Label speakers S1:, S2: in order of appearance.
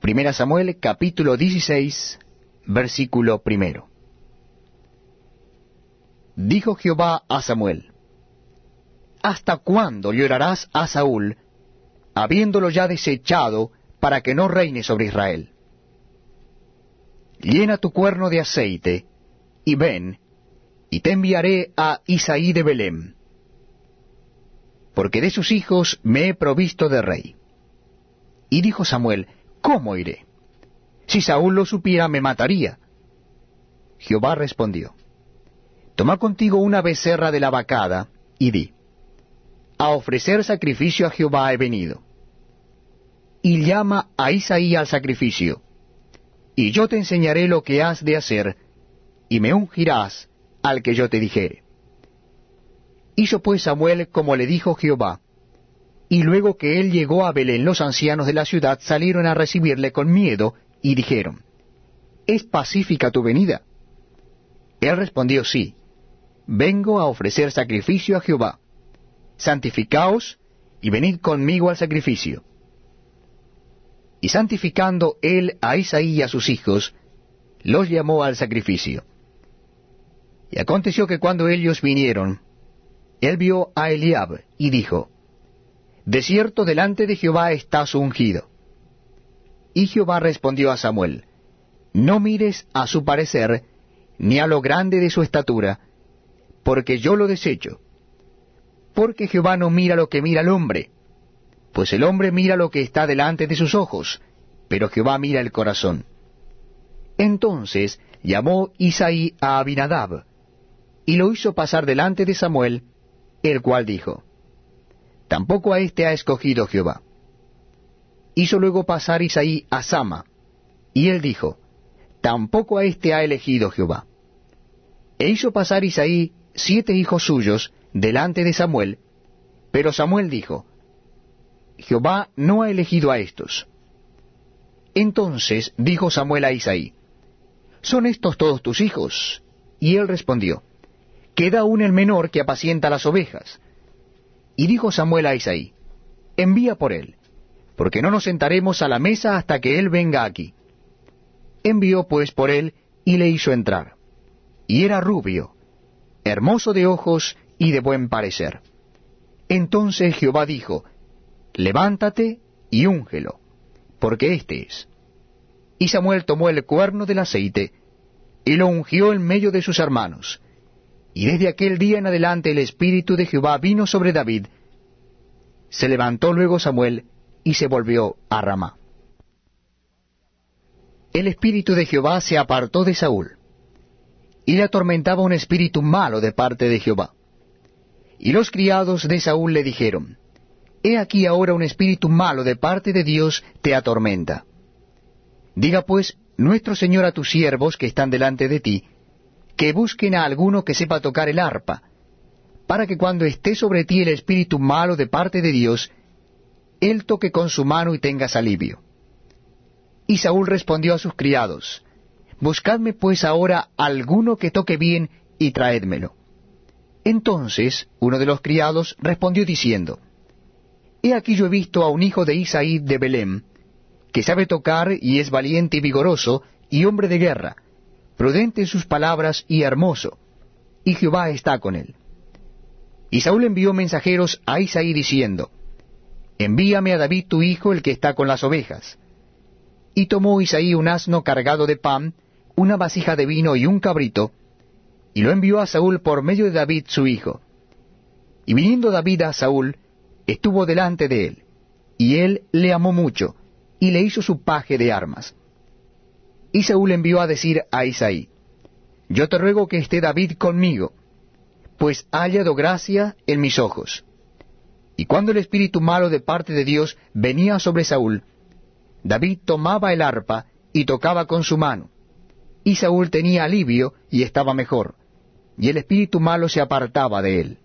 S1: Primera Samuel capítulo 16, versículo primero. Dijo Jehová a Samuel, ¿Hasta cuándo llorarás a Saúl, habiéndolo ya desechado, para que no reine sobre Israel? Llena tu cuerno de aceite, y ven, y te enviaré a Isaí de Belém, porque de sus hijos me he provisto de rey. Y dijo Samuel, ¿Cómo iré? Si Saúl lo supiera, me mataría. Jehová respondió, Toma contigo una becerra de la vacada, y di, A ofrecer sacrificio a Jehová he venido. Y llama a Isaí al sacrificio, y yo te enseñaré lo que has de hacer, y me ungirás al que yo te dijere. Hizo pues Samuel como le dijo Jehová, y luego que él llegó a Belén, los ancianos de la ciudad salieron a recibirle con miedo y dijeron, ¿Es pacífica tu venida? Él respondió, sí, vengo a ofrecer sacrificio a Jehová. Santificaos y venid conmigo al sacrificio. Y santificando él a Isaí y a sus hijos, los llamó al sacrificio. Y aconteció que cuando ellos vinieron, él vio a Eliab y dijo, de cierto delante de Jehová está su ungido. Y Jehová respondió a Samuel, No mires a su parecer, ni a lo grande de su estatura, porque yo lo desecho. Porque Jehová no mira lo que mira el hombre, pues el hombre mira lo que está delante de sus ojos, pero Jehová mira el corazón. Entonces llamó Isaí a Abinadab, y lo hizo pasar delante de Samuel, el cual dijo, Tampoco a éste ha escogido Jehová. Hizo luego pasar Isaí a Sama, y él dijo, Tampoco a éste ha elegido Jehová. E hizo pasar Isaí siete hijos suyos delante de Samuel, pero Samuel dijo, Jehová no ha elegido a estos. Entonces dijo Samuel a Isaí, ¿son estos todos tus hijos? Y él respondió, Queda aún el menor que apacienta las ovejas. Y dijo Samuel a Isaí, envía por él, porque no nos sentaremos a la mesa hasta que él venga aquí. Envió pues por él y le hizo entrar. Y era rubio, hermoso de ojos y de buen parecer. Entonces Jehová dijo, Levántate y úngelo, porque éste es. Y Samuel tomó el cuerno del aceite, y lo ungió en medio de sus hermanos, y desde aquel día en adelante el Espíritu de Jehová vino sobre David. Se levantó luego Samuel y se volvió a Ramá. El Espíritu de Jehová se apartó de Saúl, y le atormentaba un espíritu malo de parte de Jehová. Y los criados de Saúl le dijeron, He aquí ahora un espíritu malo de parte de Dios te atormenta. Diga pues nuestro Señor a tus siervos que están delante de ti, que busquen a alguno que sepa tocar el arpa, para que cuando esté sobre ti el espíritu malo de parte de Dios, él toque con su mano y tengas alivio. Y Saúl respondió a sus criados, Buscadme pues ahora alguno que toque bien y traédmelo. Entonces uno de los criados respondió diciendo, He aquí yo he visto a un hijo de Isaí de Belém, que sabe tocar y es valiente y vigoroso y hombre de guerra, prudente en sus palabras y hermoso, y Jehová está con él. Y Saúl envió mensajeros a Isaí diciendo, Envíame a David tu hijo, el que está con las ovejas. Y tomó Isaí un asno cargado de pan, una vasija de vino y un cabrito, y lo envió a Saúl por medio de David su hijo. Y viniendo David a Saúl, estuvo delante de él, y él le amó mucho, y le hizo su paje de armas. Y Saúl envió a decir a Isaí, Yo te ruego que esté David conmigo, pues ha hallado gracia en mis ojos. Y cuando el espíritu malo de parte de Dios venía sobre Saúl, David tomaba el arpa y tocaba con su mano. Y Saúl tenía alivio y estaba mejor, y el espíritu malo se apartaba de él.